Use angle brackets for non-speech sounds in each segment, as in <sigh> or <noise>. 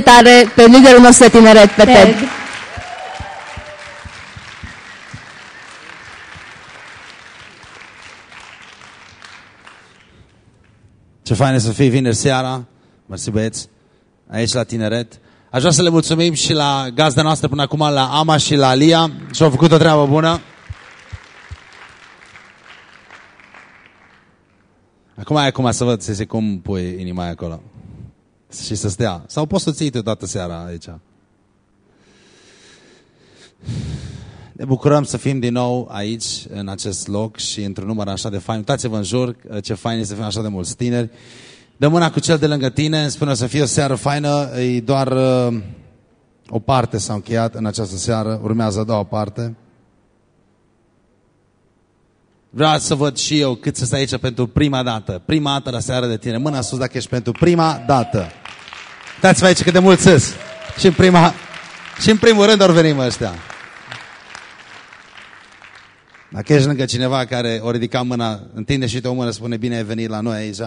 foarte tare pe liderul nostru de tineret, pe Ted. Ted. Ce fain e să fii vineri seara. Mersi băieți. Aici la tineret. Aș vrea să le mulțumim și la gazda noastră până acum, la Ama și la Lia. Și-au făcut o treabă bună. Acum e acum să văd să cum pui inima aia acolo. Și să stea. Sau poți să ții tu toată seara aici. Ne bucurăm să fim din nou aici, în acest loc și într-un număr așa de fain. Uitați-vă în jur, ce fain e să fim așa de mulți tineri. Dă mâna cu cel de lângă tine, îmi spune să fie o seară faină, e doar uh, o parte s-a încheiat în această seară, urmează a doua parte. Vreau să văd și eu cât să stai aici pentru prima dată. Prima dată la seară de tine. Mâna sus dacă ești pentru prima dată. Uitați-vă aici cât de mulți sunt. Și în, prima, și în primul rând ori venim ăștia. Dacă ești lângă cineva care o ridica mâna, întinde și te o mână, spune bine ai venit la noi aici.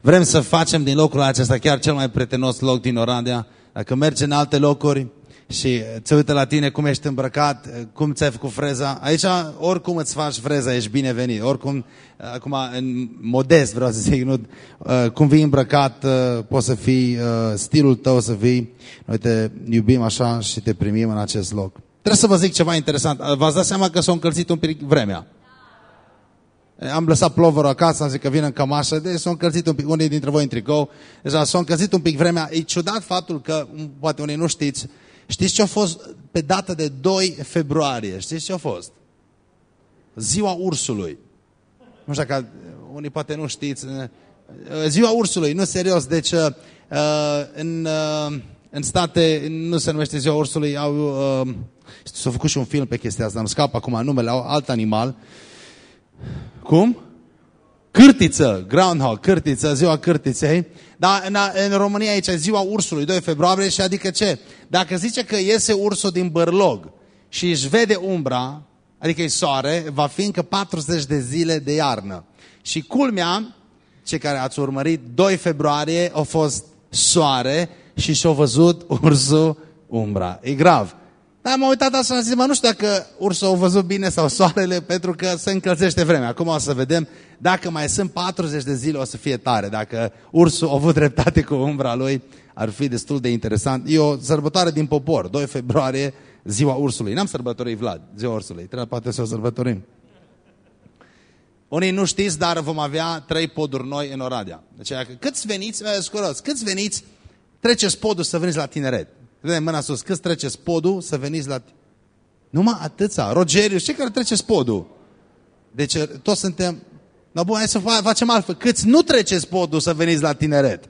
Vrem să facem din locul acesta chiar cel mai prietenos loc din Oradea. Dacă mergi în alte locuri și se uită la tine cum ești îmbrăcat, cum ți-ai făcut freza, aici oricum îți faci freza, ești binevenit. Oricum, acum, în modest vreau să zic, nu, cum vii îmbrăcat, poți să fii stilul tău, să vii. Noi te iubim așa și te primim în acest loc. Trebuie să vă zic ceva interesant. V-ați dat seama că s-a încălzit un pic vremea. Am lăsat plovărul acasă, am zis că vin în cămașă, deci s-a încălzit un pic, unii dintre voi în tricou, deja s-a încălzit un pic vremea. E ciudat faptul că, poate unii nu știți, știți ce a fost pe data de 2 februarie? Știți ce a fost? Ziua ursului. Nu știu dacă unii poate nu știți. Ziua ursului, nu serios. Deci, uh, în, uh, în state, nu se numește ziua ursului, au... Uh, S-a făcut și un film pe chestia asta, îmi scap acum numele, au alt animal. Cum? Cârtiță, groundhog, cârtiță, ziua cârtiței. Dar în, în România aici ziua ursului, 2 februarie, și adică ce? Dacă zice că iese ursul din bărlog și își vede umbra, adică e soare, va fi încă 40 de zile de iarnă. Și culmea, cei care ați urmărit, 2 februarie a fost soare și și-a văzut ursul umbra. E grav. Dar m-am uitat așa și zis, mă, nu știu dacă ursul au văzut bine sau soarele, pentru că se încălzește vremea. Acum o să vedem dacă mai sunt 40 de zile, o să fie tare. Dacă ursul a avut dreptate cu umbra lui, ar fi destul de interesant. E o sărbătoare din popor, 2 februarie, ziua ursului. N-am sărbătorit Vlad, ziua ursului. Trebuie poate să o sărbătorim. Unii nu știți, dar vom avea trei poduri noi în Oradea. Deci, câți veniți, scurați, câți veniți, treceți podul să veniți la tineret. Vedem mâna sus. Câți treceți podul să veniți la... Numai atâția. Rogeriu, ce care treceți podul? Deci toți suntem... No, bun, hai să facem altfel. Câți nu treceți podul să veniți la tineret?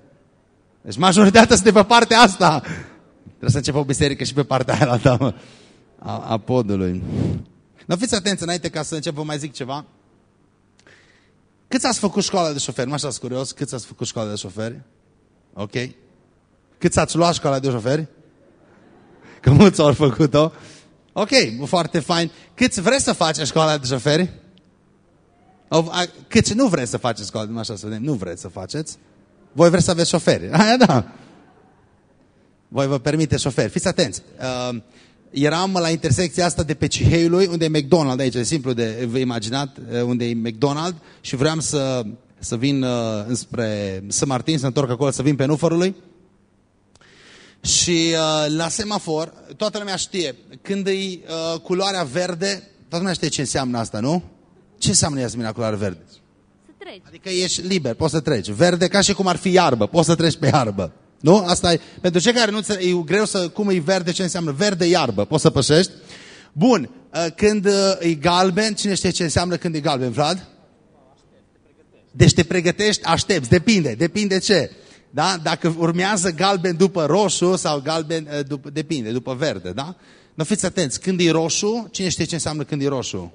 Deci majoritatea sunt pe partea asta. Trebuie să începem o biserică și pe partea aia la a, a podului. Nu fiți atenți înainte ca să încep, vă mai zic ceva. Câți ați făcut școala de șoferi? Mă așa curios. Câți ați făcut școala de șoferi? Ok. Câți ați luat școala de șoferi? Că mulți au făcut-o. Ok, foarte fain. Câți vreți să faceți școala de șoferi? Câți nu vreți să faceți școala de așa să vedem? Nu vreți să faceți? Voi vreți să aveți șoferi? <laughs> Aia da. Voi vă permite șoferi. Fiți atenți. Uh, eram la intersecția asta de pe Ciheiului, unde e McDonald aici, e simplu de vă imaginat, uh, unde e McDonald și vreau să, să vin uh, înspre Să Martin, să întorc acolo, să vin pe Nufărului. Și uh, la semafor, toată lumea știe, când e uh, culoarea verde, toată lumea știe ce înseamnă asta, nu? Ce înseamnă Iasmina culoarea verde? Să treci. Adică ești liber, poți să treci. Verde ca și cum ar fi iarbă, poți să treci pe iarbă. Nu? Asta e. Pentru cei care nu e greu să, cum e verde, ce înseamnă verde, iarbă, poți să pășești. Bun, uh, când uh, e galben, cine știe ce înseamnă când e galben, Vlad? Deci te pregătești, aștepți, depinde, depinde ce. Da? Dacă urmează galben după roșu sau galben, eh, după, depinde, după verde. Da? Nu fiți atenți, când e roșu, cine știe ce înseamnă când e roșu?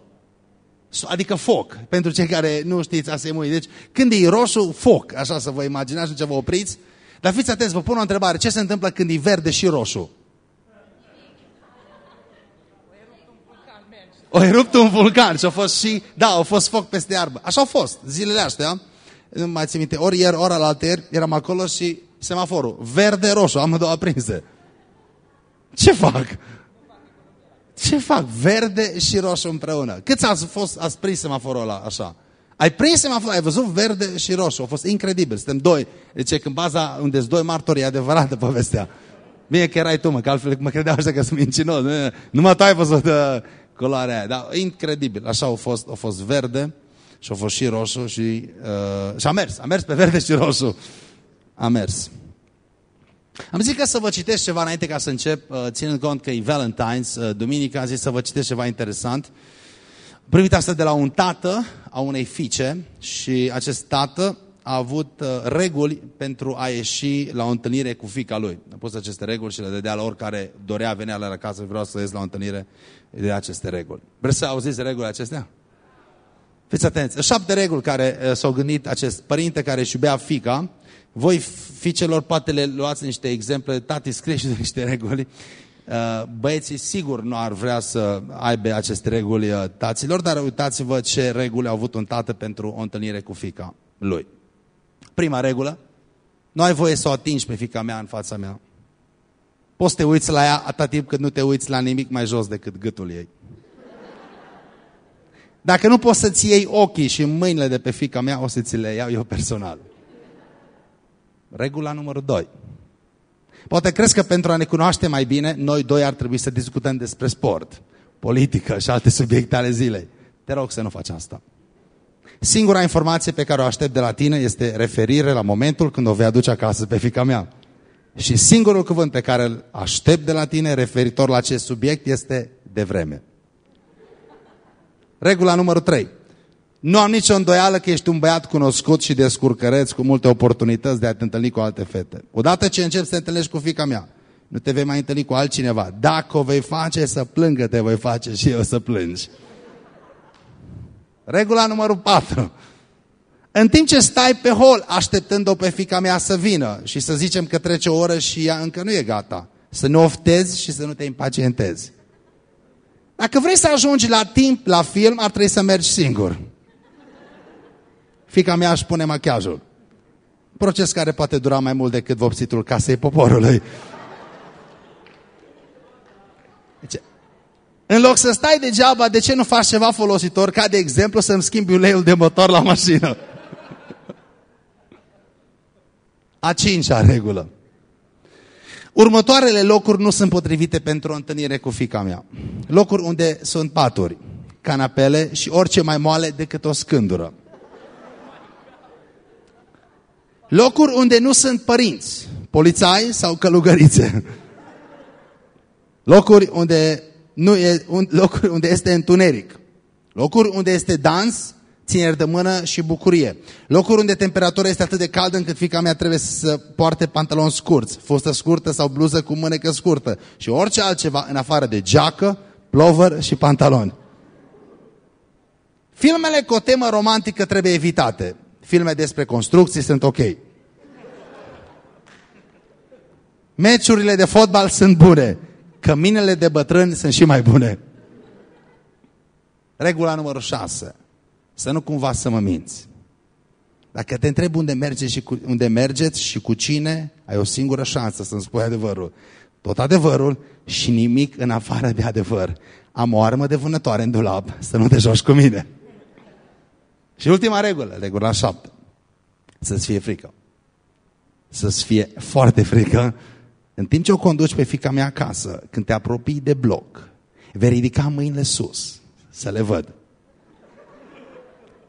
Adică foc, pentru cei care nu știți asemuie. Deci când e roșu, foc, așa să vă imaginați, ce vă opriți. Dar fiți atenți, vă pun o întrebare, ce se întâmplă când e verde și roșu? O erupt un vulcan și a fost și, da, a fost foc peste iarbă. Așa a fost, zilele astea nu mai țin minte, ori ieri, ori alaltă ieri, eram acolo și semaforul. Verde, roșu, amândouă aprinse. Ce fac? Ce fac? Verde și roșu împreună. Câți ați, fost, ați prins semaforul ăla așa? Ai prins semaforul, ai văzut verde și roșu. A fost incredibil. Suntem doi. Deci când baza unde sunt doi martori, e adevărată povestea. Bine că erai tu, mă, că altfel mă credeau așa că sunt mincinos. Numai tu ai văzut uh, culoarea aia. Dar incredibil. Așa a fost, a fost verde și a fost și roșu și, uh, și a mers. A mers pe verde și roșu. A mers. Am zis că să vă citesc ceva înainte ca să încep, uh, ținând cont că e Valentine's, uh, duminica, am zis să vă citesc ceva interesant. Primit asta de la un tată a unei fiice și acest tată a avut uh, reguli pentru a ieși la o întâlnire cu fica lui. A pus aceste reguli și le dădea la oricare dorea venea la casă, vreau să ies la o întâlnire, de aceste reguli. Vreți să auziți regulile acestea? Fiți atenți. Șapte reguli care uh, s-au gândit acest părinte care își iubea fica. Voi, fiicelor, poate le luați niște exemple. Tati, scrie și <laughs> niște reguli. Uh, băieții sigur nu ar vrea să aibă aceste reguli uh, taților, dar uitați-vă ce reguli au avut un tată pentru o întâlnire cu fica lui. Prima regulă, nu ai voie să o atingi pe fica mea în fața mea. Poți să te uiți la ea atât timp cât nu te uiți la nimic mai jos decât gâtul ei. Dacă nu poți să-ți iei ochii și mâinile de pe fica mea, o să ți le iau eu personal. Regula numărul 2. Poate crezi că pentru a ne cunoaște mai bine, noi doi ar trebui să discutăm despre sport, politică și alte subiecte ale zilei. Te rog să nu faci asta. Singura informație pe care o aștept de la tine este referire la momentul când o vei aduce acasă pe fica mea. Și singurul cuvânt pe care îl aștept de la tine referitor la acest subiect este de vreme. Regula numărul 3. Nu am nicio îndoială că ești un băiat cunoscut și descurcăreț cu multe oportunități de a te întâlni cu alte fete. Odată ce începi să te întâlnești cu fica mea, nu te vei mai întâlni cu altcineva. Dacă o vei face să plângă, te voi face și eu să plângi. Regula numărul 4. În timp ce stai pe hol așteptând-o pe fica mea să vină și să zicem că trece o oră și ea încă nu e gata, să nu oftezi și să nu te impacientezi. Dacă vrei să ajungi la timp la film, ar trebui să mergi singur. Fica mea își pune machiajul. Proces care poate dura mai mult decât vopsitul casei poporului. Deci, în loc să stai degeaba, de ce nu faci ceva folositor, ca de exemplu să-mi schimbi uleiul de motor la mașină? A cincea regulă. Următoarele locuri nu sunt potrivite pentru o întâlnire cu fica mea. Locuri unde sunt paturi, canapele și orice mai moale decât o scândură. Locuri unde nu sunt părinți, polițai sau călugărițe. Locuri unde, nu e, un, locuri unde este întuneric. Locuri unde este dans, țineri de mână și bucurie. Locuri unde temperatura este atât de caldă încât fica mea trebuie să poarte pantaloni scurți, fustă scurtă sau bluză cu mânecă scurtă și orice altceva în afară de geacă, plover și pantaloni. Filmele cu o temă romantică trebuie evitate. Filme despre construcții sunt ok. Meciurile de fotbal sunt bune. Căminele de bătrâni sunt și mai bune. Regula numărul 6. Să nu cumva să mă minți. Dacă te întreb unde, merge și cu, unde mergeți și cu cine, ai o singură șansă să-mi spui adevărul. Tot adevărul și nimic în afară de adevăr. Am o armă de vânătoare în dulap, să nu te joci cu mine. Și ultima regulă, regula 7. Să-ți fie frică. Să-ți fie foarte frică în timp ce o conduci pe fica mea acasă, când te apropii de bloc, vei ridica mâinile sus, să le văd.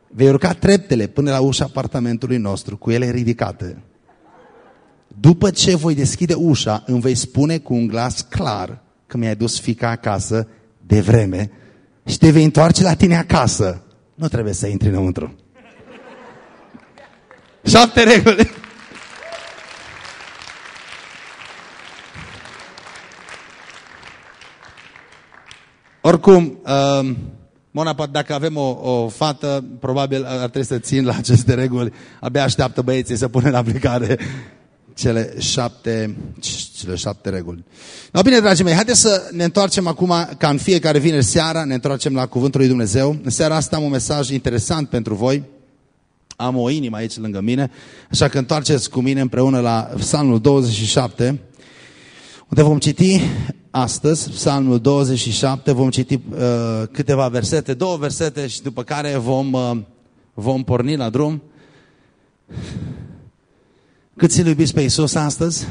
Vei urca treptele până la ușa apartamentului nostru, cu ele ridicate. După ce voi deschide ușa, îmi vei spune cu un glas clar că mi-ai dus fica acasă de vreme și te vei întoarce la tine acasă. Nu trebuie să intri înăuntru. Șapte reguli. Oricum, uh, Mona, dacă avem o, o fată, probabil ar trebui să țin la aceste reguli. Abia așteaptă băieții să pună în aplicare cele șapte, cele șapte reguli. No, bine, dragii mei, haideți să ne întoarcem acum, ca în fiecare vineri seara, ne întoarcem la Cuvântul lui Dumnezeu. În seara asta am un mesaj interesant pentru voi. Am o inimă aici lângă mine, așa că întoarceți cu mine împreună la Psalmul 27, unde vom citi astăzi, Psalmul 27, vom citi uh, câteva versete, două versete și după care vom, uh, vom porni la drum. Cât îl iubiți pe Iisus astăzi?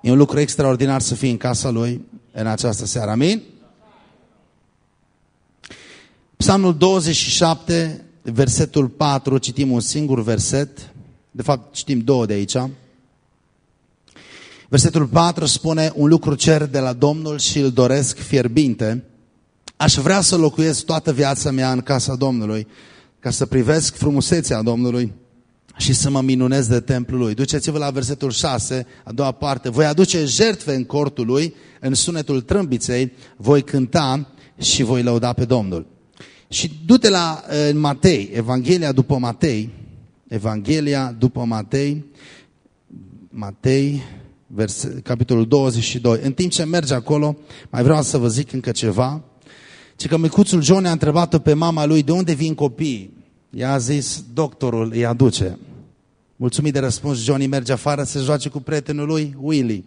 E un lucru extraordinar să fii în casa Lui în această seară. Amin? Psalmul 27, versetul 4, citim un singur verset. De fapt, citim două de aici. Versetul 4 spune, un lucru cer de la Domnul și îl doresc fierbinte. Aș vrea să locuiesc toată viața mea în casa Domnului, ca să privesc frumusețea Domnului și să mă minunez de templul lui. Duceți-vă la versetul 6, a doua parte. Voi aduce jertfe în cortul lui, în sunetul trâmbiței, voi cânta și voi lăuda pe Domnul. Și du-te la în Matei, Evanghelia după Matei, Evanghelia după Matei, Matei, vers, capitolul 22. În timp ce merge acolo, mai vreau să vă zic încă ceva. Ce că micuțul John a întrebat-o pe mama lui de unde vin copiii. Ea a zis, doctorul îi aduce. Mulțumit de răspuns, Johnny merge afară să se joace cu prietenul lui, Willy.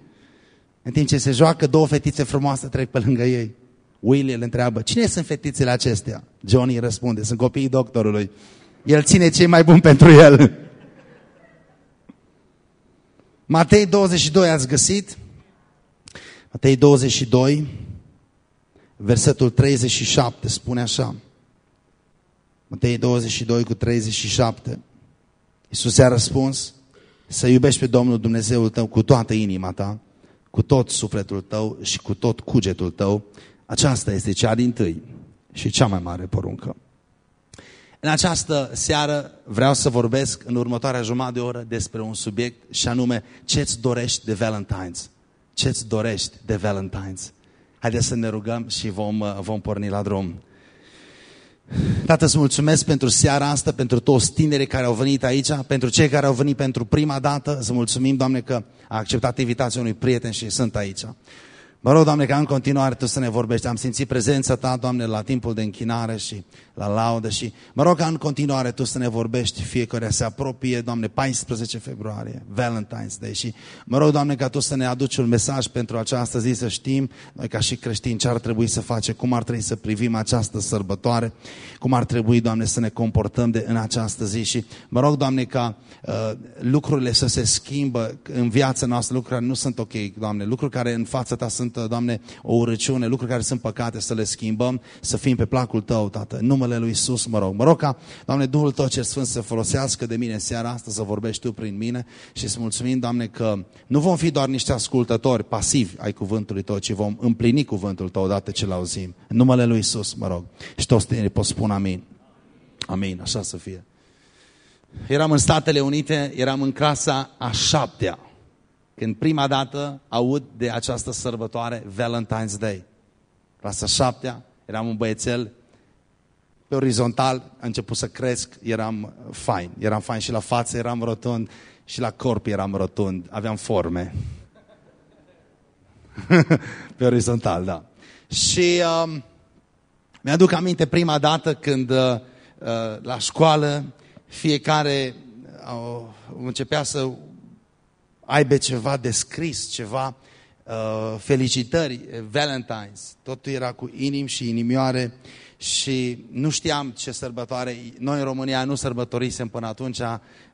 În timp ce se joacă, două fetițe frumoase trec pe lângă ei. Willy îl întreabă, cine sunt fetițele acestea? Johnny răspunde, sunt copiii doctorului. El ține cei mai buni pentru el. Matei 22 ați găsit? Matei 22, versetul 37 spune așa. Matei 22 cu 37. Iisus a răspuns să iubești pe Domnul Dumnezeul tău cu toată inima ta, cu tot sufletul tău și cu tot cugetul tău. Aceasta este cea din tâi și cea mai mare poruncă. În această seară vreau să vorbesc în următoarea jumătate de oră despre un subiect și anume ce-ți dorești de Valentine's. Ce-ți dorești de Valentine's. Haideți să ne rugăm și vom, vom porni la drum. Tată, îți mulțumesc pentru seara asta, pentru toți tinerii care au venit aici, pentru cei care au venit pentru prima dată. Să mulțumim, Doamne, că a acceptat invitația unui prieten și sunt aici. Mă rog, Doamne, ca în continuare Tu să ne vorbești. Am simțit prezența Ta, Doamne, la timpul de închinare și la laudă și mă rog ca în continuare Tu să ne vorbești. Fiecare se apropie, Doamne, 14 februarie, Valentine's Day și mă rog, Doamne, ca Tu să ne aduci un mesaj pentru această zi, să știm, noi ca și creștini, ce ar trebui să facem, cum ar trebui să privim această sărbătoare, cum ar trebui, Doamne, să ne comportăm de în această zi și mă rog, Doamne, ca uh, lucrurile să se schimbă în viața noastră, lucruri care nu sunt ok, Doamne, lucruri care în fața Ta sunt sunt, Doamne, o urăciune, lucruri care sunt păcate, să le schimbăm, să fim pe placul Tău, Tată. În numele Lui Iisus, mă rog. Mă rog ca, Doamne, Duhul Tău ce Sfânt să folosească de mine seara asta, să vorbești Tu prin mine și să mulțumim, Doamne, că nu vom fi doar niște ascultători pasivi ai cuvântului Tău, ci vom împlini cuvântul Tău odată ce l-auzim. În numele Lui Iisus, mă rog. Și toți tinerii pot spune amin. Amin, așa să fie. Eram în Statele Unite, eram în clasa a șaptea când prima dată aud de această sărbătoare Valentine's Day. Clasa șaptea, eram un băiețel pe orizontal, a început să cresc, eram fain. Eram fain și la față eram rotund și la corp eram rotund, aveam forme. <laughs> pe orizontal, da. Și uh, mi-aduc aminte prima dată când uh, uh, la școală fiecare uh, începea să aibă ceva de scris, ceva uh, felicitări, Valentine's. Totul era cu inimi și inimioare și nu știam ce sărbătoare. Noi în România nu sărbătorisem până atunci,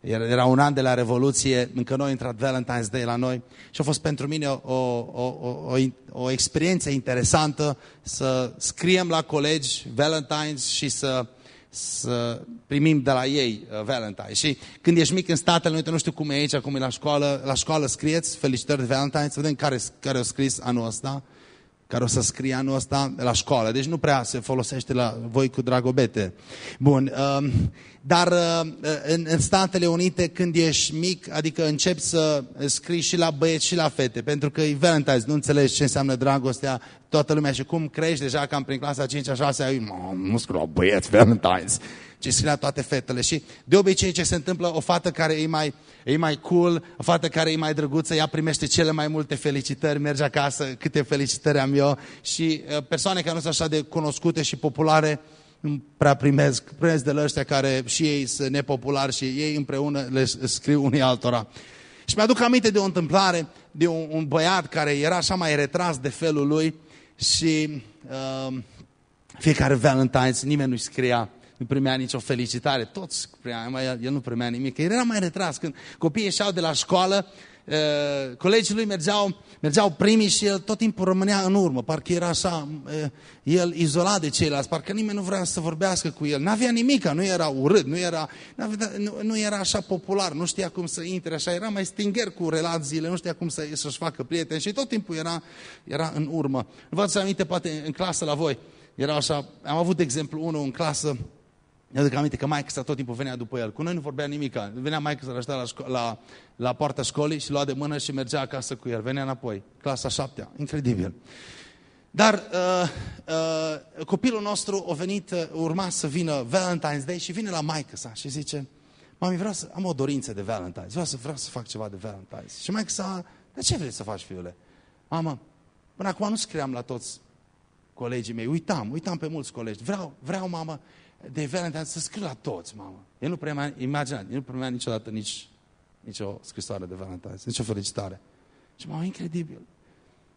era un an de la Revoluție, încă nu a intrat Valentine's Day la noi și a fost pentru mine o, o, o, o, o experiență interesantă să scriem la colegi Valentine's și să să primim de la ei uh, Valentine. Și când ești mic în Statele Unite, nu știu cum e aici, cum e la școală, la școală scrieți felicitări de Valentine, să vedem care, care au scris anul ăsta, care o să scrie anul ăsta la școală. Deci nu prea se folosește la voi cu dragobete. Bun, uh, dar uh, în, în Statele Unite, când ești mic, adică începi să scrii și la băieți și la fete, pentru că e Valentine's, nu înțelegi ce înseamnă dragostea, toată lumea și cum crești deja cam prin clasa 5-a, 6 ai, nu scriu la băieți Valentine's, ci scrie la toate fetele. Și de obicei ce se întâmplă, o fată care e mai, e mai cool, o fată care e mai drăguță, ea primește cele mai multe felicitări, merge acasă, câte felicitări am eu și uh, persoane care nu sunt așa de cunoscute și populare, nu prea primesc, primesc de la ăștia care și ei sunt nepopulari și ei împreună le scriu unii altora. Și mi-aduc aminte de o întâmplare de un, un băiat care era așa mai retras de felul lui și uh, fiecare Valentine's nimeni nu-i scria nu primea nicio felicitare, toți primea, mai el, el nu primea nimic, el era mai retras. Când copiii ieșeau de la școală, uh, colegii lui mergeau, mergeau primii și el tot timpul rămânea în urmă, parcă era așa, uh, el izolat de ceilalți, parcă nimeni nu vrea să vorbească cu el. N-avea nimic, nu era urât, nu era, nu, nu era așa popular, nu știa cum să intre așa, era mai stinger cu relațiile, nu știa cum să, să-și facă prieteni și tot timpul era, era în urmă. Vă aduceți aminte, poate în clasă la voi, era așa, am avut de exemplu unul în clasă, mi-aduc aminte că maică tot timpul venea după el. Cu noi nu vorbea nimic. Venea maică să la, la, la poarta școlii și lua de mână și mergea acasă cu el. Venea înapoi. Clasa șaptea. Incredibil. Dar uh, uh, copilul nostru a venit, uh, urma să vină Valentine's Day și vine la maică sa și zice Mami, vreau să am o dorință de Valentine's. Vreau să, vreau să fac ceva de Valentine's. Și maică sa, de ce vrei să faci, fiule? Mamă, până acum nu scriam la toți colegii mei. Uitam, uitam pe mulți colegi. Vreau, vreau, mamă, de Valentine să scriu la toți, mamă. El nu prea imagina, el nu primea niciodată nici, nici o scrisoare de Valentine, nici o felicitare. Și mamă, incredibil.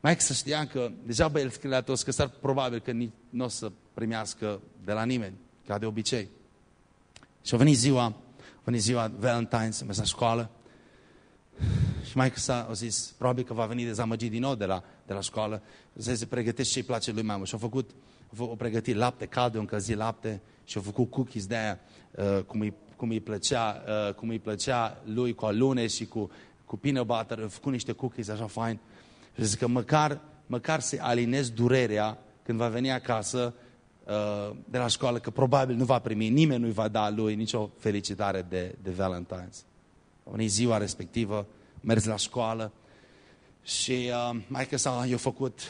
Mai să știa că degeaba el scrie la toți, că s-ar probabil că nu o să primească de la nimeni, ca de obicei. Și a venit ziua, a venit ziua Valentine, să merg la școală. Și mai că a zis, probabil că va veni dezamăgit din nou de la, de la școală. Să se pregătește ce îi place lui mamă. Și a făcut, a pregătit lapte calde, un încălzit lapte și a făcut cookies de aia uh, cum, îi, cum, îi plăcea, uh, cum îi plăcea lui cu alune și cu, cu peanut butter. A făcut niște cookies așa fain. Și zic că măcar, măcar să alinez durerea când va veni acasă uh, de la școală, că probabil nu va primi, nimeni nu-i va da lui nicio felicitare de, de Valentine's. A venit ziua respectivă, mers la școală și uh, mai că s-a făcut,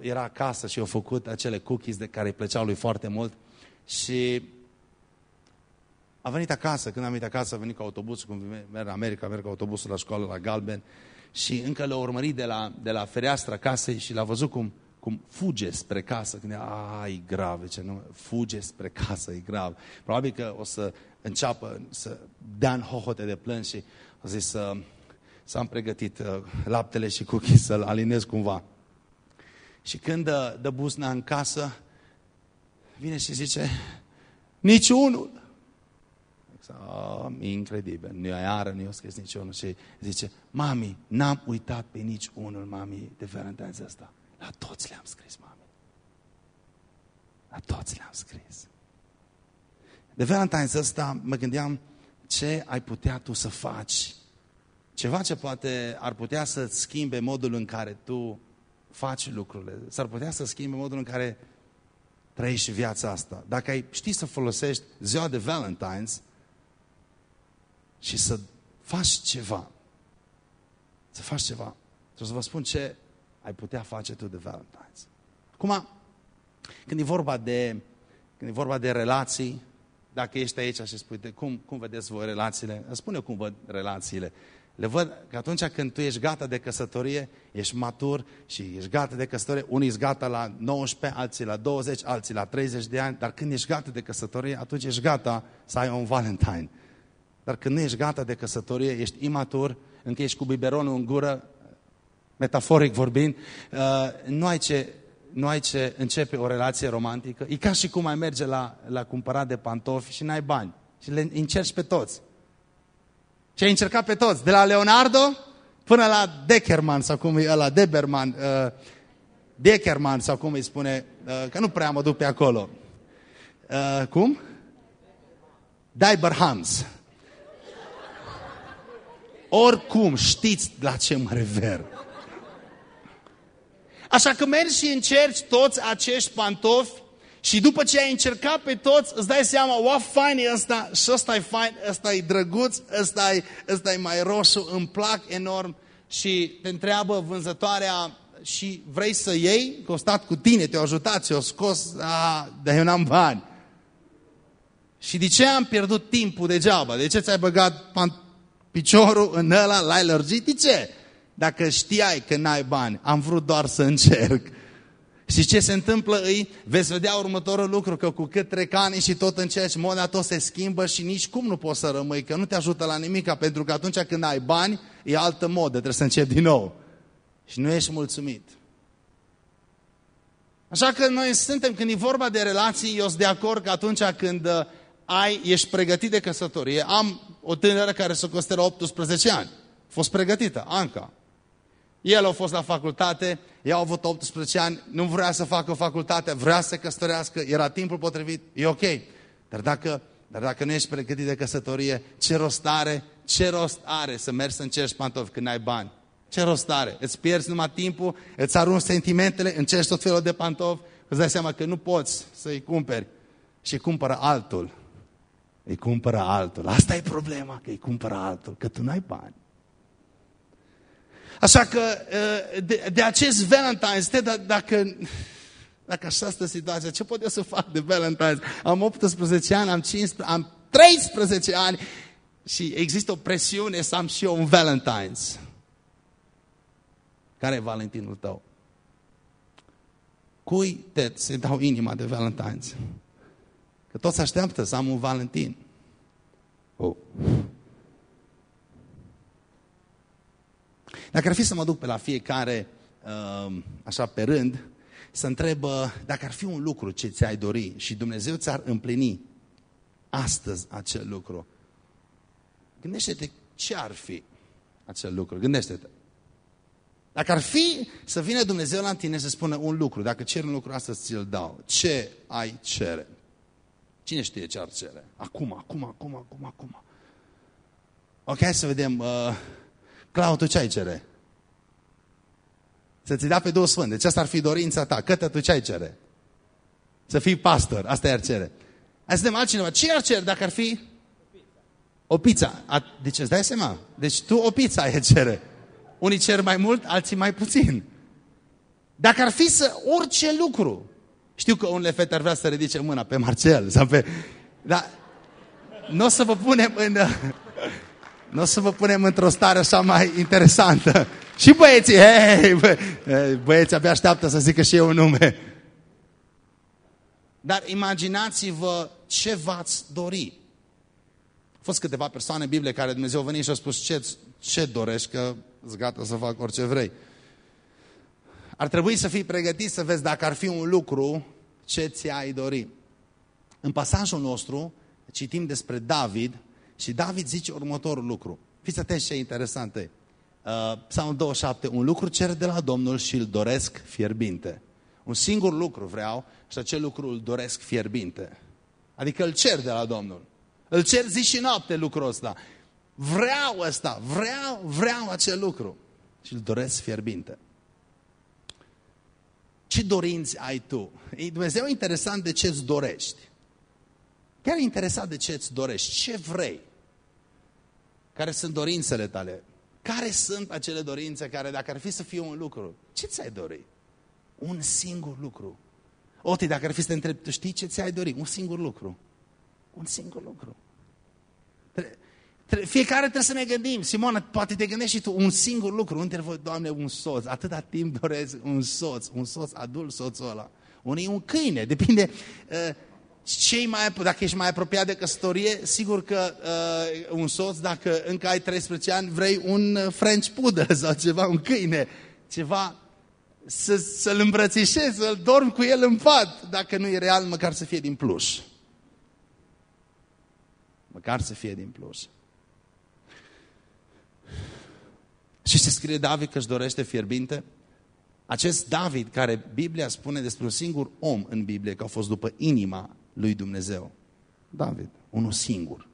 era acasă și a făcut acele cookies de care îi plăceau lui foarte mult și a venit acasă, când am venit acasă, a venit cu autobusul, când merg în America, merg cu autobusul la școală, la Galben, și încă l-a urmărit de la, de la fereastra casei și l-a văzut cum, cum fuge spre casă. Când e, ai, grav, ce nu, fuge spre casă, e grav. Probabil că o să înceapă să dea în hohote de plâns și a zis să, să am pregătit uh, laptele și cookies să-l alinez cumva. Și când dă, dă buzna în casă, vine și zice, niciunul. Oh, incredibil, nu iară, nu i-a scris niciunul. Și zice, mami, n-am uitat pe nici unul, mami, de Valentine's ăsta. La toți le-am scris, mami. La toți le-am scris. De Valentine's ăsta mă gândeam ce ai putea tu să faci. Ceva ce poate ar putea să-ți schimbe modul în care tu faci lucrurile. S-ar putea să schimbe modul în care trăiești viața asta. Dacă ai ști să folosești ziua de Valentine's și să faci ceva, să faci ceva, trebuie să vă spun ce ai putea face tu de Valentine's. Acum, când e vorba de, când e vorba de relații, dacă ești aici și spui, de cum, cum vedeți voi relațiile? Spune cum văd relațiile. Le văd că atunci când tu ești gata de căsătorie, ești matur și ești gata de căsătorie, unii ești gata la 19, alții la 20, alții la 30 de ani, dar când ești gata de căsătorie, atunci ești gata să ai un Valentine. Dar când nu ești gata de căsătorie, ești imatur, încă ești cu biberonul în gură, metaforic vorbind, uh, nu ai ce, nu ai ce începe o relație romantică. E ca și cum ai merge la, la cumpărat de pantofi și n-ai bani. Și le încerci pe toți. Și ai încercat pe toți, de la Leonardo până la Deckerman sau cum e ăla, Deberman, uh, Deckerman sau cum îi spune, uh, că nu prea mă duc pe acolo. Uh, cum? Hans. Oricum știți la ce mă refer. Așa că mergi și încerci toți acești pantofi și după ce ai încercat pe toți, îți dai seama, wow, fain e ăsta, și ăsta e fain, ăsta e drăguț, ăsta e, ăsta e mai roșu, îmi plac enorm. Și te întreabă vânzătoarea și vrei să iei, că o stat cu tine, te-au ajutat, ți-o scos, a, dar eu n-am bani. Și de ce am pierdut timpul degeaba? De ce ți-ai băgat piciorul în ăla, l-ai lărgit? De ce? Dacă știai că n-ai bani, am vrut doar să încerc. Și ce se întâmplă îi, veți vedea următorul lucru, că cu cât trec ani și tot încerci, moda tot se schimbă și nici cum nu poți să rămâi, că nu te ajută la nimic, pentru că atunci când ai bani, e altă modă, trebuie să începi din nou. Și nu ești mulțumit. Așa că noi suntem, când e vorba de relații, eu sunt de acord că atunci când uh, ai, ești pregătit de căsătorie, am o tânără care se consideră 18 ani, a fost pregătită, Anca. El a fost la facultate, ea a avut 18 ani, nu vrea să facă facultate, vrea să căsătorească, era timpul potrivit, e ok. Dar dacă, dar dacă nu ești pregătit de căsătorie, ce rost are, ce rost are să mergi să încerci pantofi când ai bani? Ce rost are? Îți pierzi numai timpul, îți arunci sentimentele, încerci tot felul de pantofi, îți dai seama că nu poți să-i cumperi și cumpără altul. Îi cumpără altul. Asta e problema, că îi cumpără altul, că tu n-ai bani. Așa că ă, de, de acest Valentine's Day, dacă, dacă așa stă situația, ce pot eu să fac de Valentine's? Am 18 ani, am 15, am 13 ani și există o presiune să am și eu un Valentine's. Care e Valentinul tău? Cui te se dau inima de Valentine's? Că toți așteaptă să am un Valentin. Oh. Dacă ar fi să mă duc pe la fiecare, uh, așa pe rând, să întreb dacă ar fi un lucru ce ți-ai dori și Dumnezeu ți-ar împlini astăzi acel lucru. Gândește-te ce ar fi acel lucru. Gândește-te. Dacă ar fi să vină Dumnezeu la tine să spună un lucru, dacă cer un lucru astăzi ți-l dau, ce ai cere? Cine știe ce ar cere? Acum, acum, acum, acum, acum. Ok, să vedem. Uh, Clau, tu ce ai cere? Să-ți dea pe Duhul Sfânt. Deci asta ar fi dorința ta. Cătă, tu ce ai cere? Să fii pastor. Asta i-ar cere. Hai să vedem altcineva. Ce ar cere dacă ar fi? O pizza. Deci îți dai seama? Deci tu o pizza ai cere. Unii cer mai mult, alții mai puțin. Dacă ar fi să orice lucru. Știu că unele fete ar vrea să ridice mâna pe Marcel sau pe... Dar nu o să vă punem în... Nu o să vă punem într-o stare așa mai interesantă. Și băieții, hei, bă, băieții abia așteaptă să zică și eu un nume. Dar imaginați-vă ce v-ați dori. Au fost câteva persoane în Biblie care Dumnezeu a venit și a spus ce, ce dorești, că îți gata să fac orice vrei. Ar trebui să fii pregătit să vezi dacă ar fi un lucru ce ți-ai dori. În pasajul nostru citim despre David și David zice următorul lucru. Fiți atenți ce e interesant. Uh, Psalmul 27. Un lucru cer de la Domnul și îl doresc fierbinte. Un singur lucru vreau și acel lucru îl doresc fierbinte. Adică îl cer de la Domnul. Îl cer zi și noapte lucrul ăsta. Vreau ăsta, vreau, vreau acel lucru. Și îl doresc fierbinte. Ce dorinți ai tu? E Dumnezeu interesant de ce îți dorești. Chiar e interesat de ce îți dorești. Ce vrei? Care sunt dorințele tale? Care sunt acele dorințe care, dacă ar fi să fie un lucru, ce ți-ai dori? Un singur lucru. Oti, dacă ar fi să te întreb, tu știi ce ți-ai dori? Un singur lucru. Un singur lucru. Fiecare trebuie să ne gândim. Simona, poate te gândești și tu un singur lucru. Unde voi, Doamne, un soț. Atâta timp doresc un soț. Un soț adult, soțul ăla. Unii un câine. Depinde uh, cei mai, dacă ești mai apropiat de căsătorie, sigur că uh, un soț, dacă încă ai 13 ani, vrei un uh, French Poodle <laughs> sau ceva, un câine, ceva să, să-l îmbrățișezi, să-l dormi cu el în pat, dacă nu e real, măcar să fie din plus. Măcar să fie din plus. Și se scrie David că își dorește fierbinte? Acest David, care Biblia spune despre un singur om în Biblie, că a fost după inima lui Dumnezeu. David, unul singur.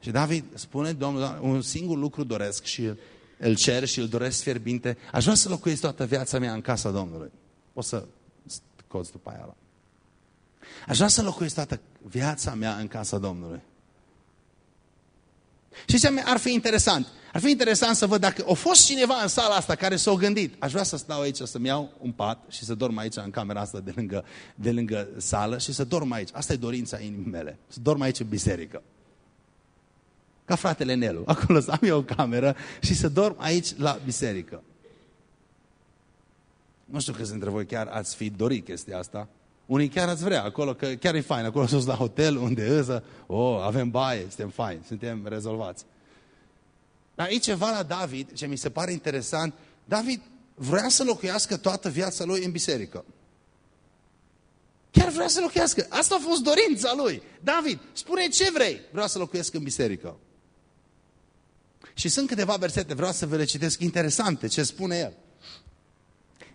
Și David spune, Domnul, un singur lucru doresc și îl cer și îl doresc fierbinte. Aș vrea să locuiesc toată viața mea în casa Domnului. O să scoți după aia. Aș vrea să locuiesc toată viața mea în casa Domnului. Și ce ar fi interesant? Ar fi interesant să văd dacă a fost cineva în sala asta care s-a gândit, aș vrea să stau aici, să-mi iau un pat și să dorm aici în camera asta de lângă, de lângă sală și să dorm aici. Asta e dorința inimii mele, să dorm aici în biserică. Ca fratele Nelu, <laughs> acolo să am eu o cameră și să dorm aici la biserică. Nu știu câți dintre voi chiar ați fi dorit chestia asta. Unii chiar ați vrea acolo, că chiar e fain. Acolo sus la hotel, unde îză, oh, avem baie, suntem faini, suntem rezolvați. Dar e ceva la David, ce mi se pare interesant. David vrea să locuiască toată viața lui în biserică. Chiar vrea să locuiască. Asta a fost dorința lui. David, spune ce vrei. Vreau să locuiesc în biserică. Și sunt câteva versete, vreau să vă le citesc interesante ce spune el.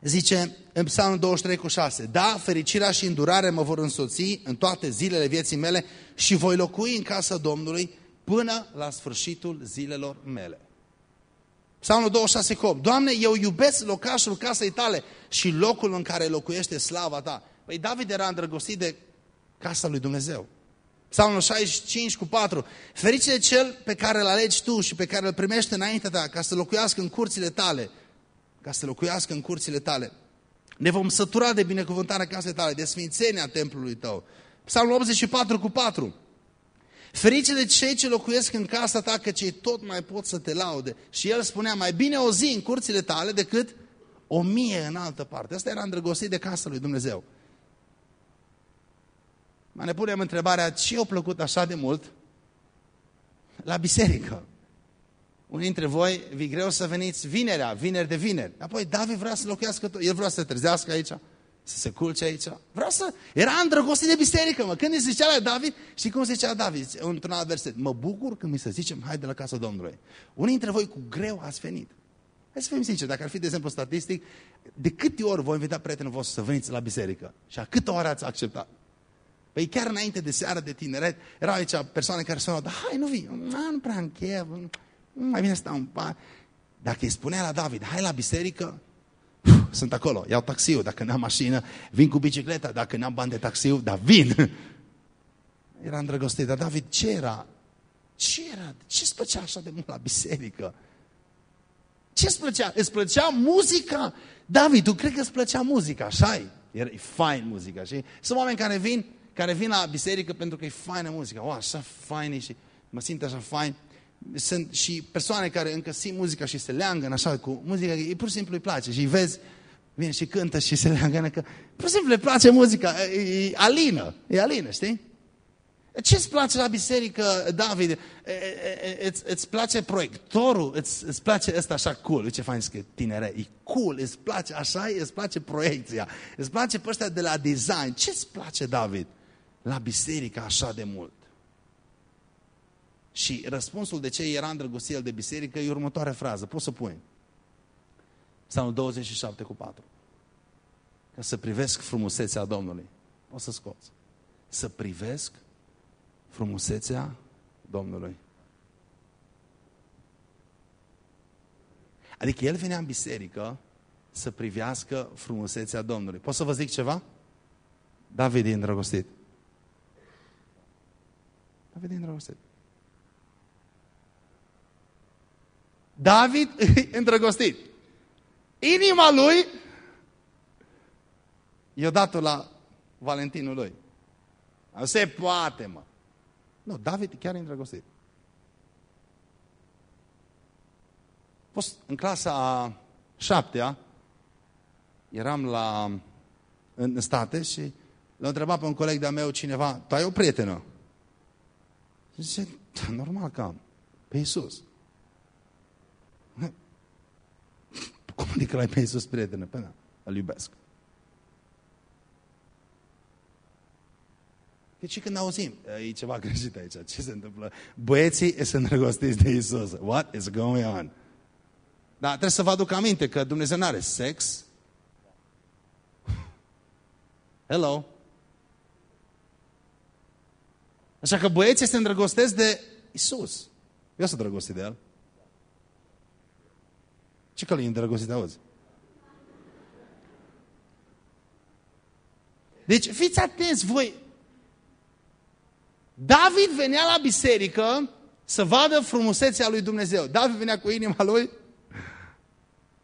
Zice în Psalmul 23 cu 6, Da, fericirea și îndurare mă vor însoți în toate zilele vieții mele și voi locui în casa Domnului până la sfârșitul zilelor mele. Psalmul 26 cu 8, Doamne, eu iubesc locașul casei tale și locul în care locuiește slava ta. Păi David era îndrăgostit de casa lui Dumnezeu. Psalmul 65 cu 4. Ferice de cel pe care îl alegi tu și pe care îl primești înaintea ta ca să locuiască în curțile tale. Ca să locuiască în curțile tale. Ne vom sătura de binecuvântarea casei tale, de sfințenia templului tău. Psalmul 84 cu 4. Ferice de cei ce locuiesc în casa ta, că cei tot mai pot să te laude. Și el spunea, mai bine o zi în curțile tale decât o mie în altă parte. Asta era îndrăgostit de casa lui Dumnezeu. Mai ne punem întrebarea, ce a plăcut așa de mult la biserică? Unii dintre voi vi greu să veniți vinerea, vineri de vineri. Apoi David vrea să locuiască, tot. el vrea să se trezească aici, să se culce aici. Vrea să... Era îndrăgostit de biserică, mă. Când îi zicea la David, și cum zicea David, într-un alt verset, mă bucur când mi se zicem, hai de la casa Domnului. Unii dintre voi cu greu ați venit. Hai să fim sinceri, dacă ar fi, de exemplu, statistic, de câte ori voi invita prietenul vostru să veniți la biserică? Și a câte ori ați acceptat? Păi chiar înainte de seară de tineret, erau aici persoane care spuneau, dar hai, nu vii, nu prea în chef, mai bine stau în par. Dacă îi spunea la David, hai la biserică, sunt acolo, iau taxiul, dacă n-am mașină, vin cu bicicleta, dacă n-am bani de taxiu, dar vin. <laughs> Era îndrăgostit, dar David ce era? Ce era? Ce îți plăcea așa de mult la biserică? Ce îți plăcea? Îți plăcea muzica? David, tu cred că îți plăcea muzica, așa -i? Era e fain muzica, și Sunt oameni care vin, care vin la biserică pentru că e faină muzica. O, așa fain și mă simt așa fain. Sunt și persoane care încă simt muzica și se leangă așa cu muzica, e pur și simplu îi place și îi vezi, vine și cântă și se leangă, că pur și simplu le place muzica, e, e alină, e alină, știi? Ce îți place la biserică, David? Îți, îți place proiectorul? Îți, îți place ăsta așa cool? Ce fain că tinere, e cool, îți place așa, îți place proiecția, îți place pe ăștia de la design. Ce îți place, David, la biserică așa de mult? Și răspunsul de ce era îndrăgostit el de biserică e următoarea frază. Poți să pui. Psalmul 27 cu 4. Ca să privesc frumusețea Domnului. O să scoți. Să privesc frumusețea Domnului. Adică el venea în biserică să privească frumusețea Domnului. Pot să vă zic ceva? David e îndrăgostit. David e îndrăgostit. David <laughs> e îndrăgostit. Inima lui i-a dat la Valentinul lui. Nu se poate, mă. Nu, David chiar e îndrăgostit. Fost în clasa a șaptea, eram la, în state și l-a întrebat pe un coleg de-a meu cineva, tu ai o prietenă? Zice, da, normal că am, pe Iisus. <laughs> Cum adică l-ai pe Iisus prietenă? Păi da, îl iubesc. Deci când auzim, e ceva greșit aici, ce se întâmplă? Băieții sunt îndrăgostiți de Isus. What is going on? Dar trebuie să vă aduc aminte că Dumnezeu nu are sex. Hello? Așa că băieții se îndrăgostesc de Isus. Eu sunt îndrăgostit de El. Ce că e îndrăgostit de auzi? Deci fiți atenți voi, David venea la biserică să vadă frumusețea lui Dumnezeu. David venea cu inima lui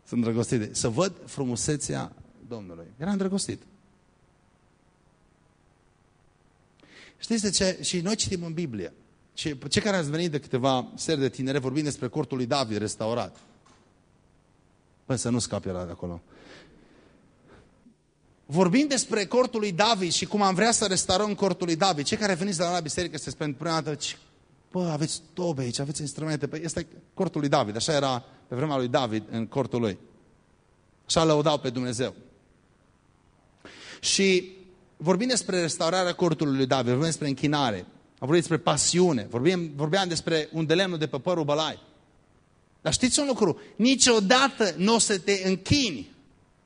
sunt îndrăgostit de... Să văd frumusețea Domnului. Era îndrăgostit. Știți de ce? Și noi citim în Biblie. Și cei care ați venit de câteva seri de tinere vorbim despre cortul lui David restaurat. Păi să nu scape la de acolo. vorbim despre cortul lui David și cum am vrea să restaurăm cortul lui David. Cei care veniți de la, la biserică se spun prima dată, bă, aveți tobe aici, aveți instrumente. Păi este cortul lui David, așa era pe vremea lui David în cortul lui. Așa lăudau pe Dumnezeu. Și vorbim despre restaurarea cortului lui David, vorbim despre închinare, am vorbit despre pasiune, vorbim, vorbeam despre un de lemnul de pe părul bălai. Dar știți un lucru? Niciodată nu o să te închini,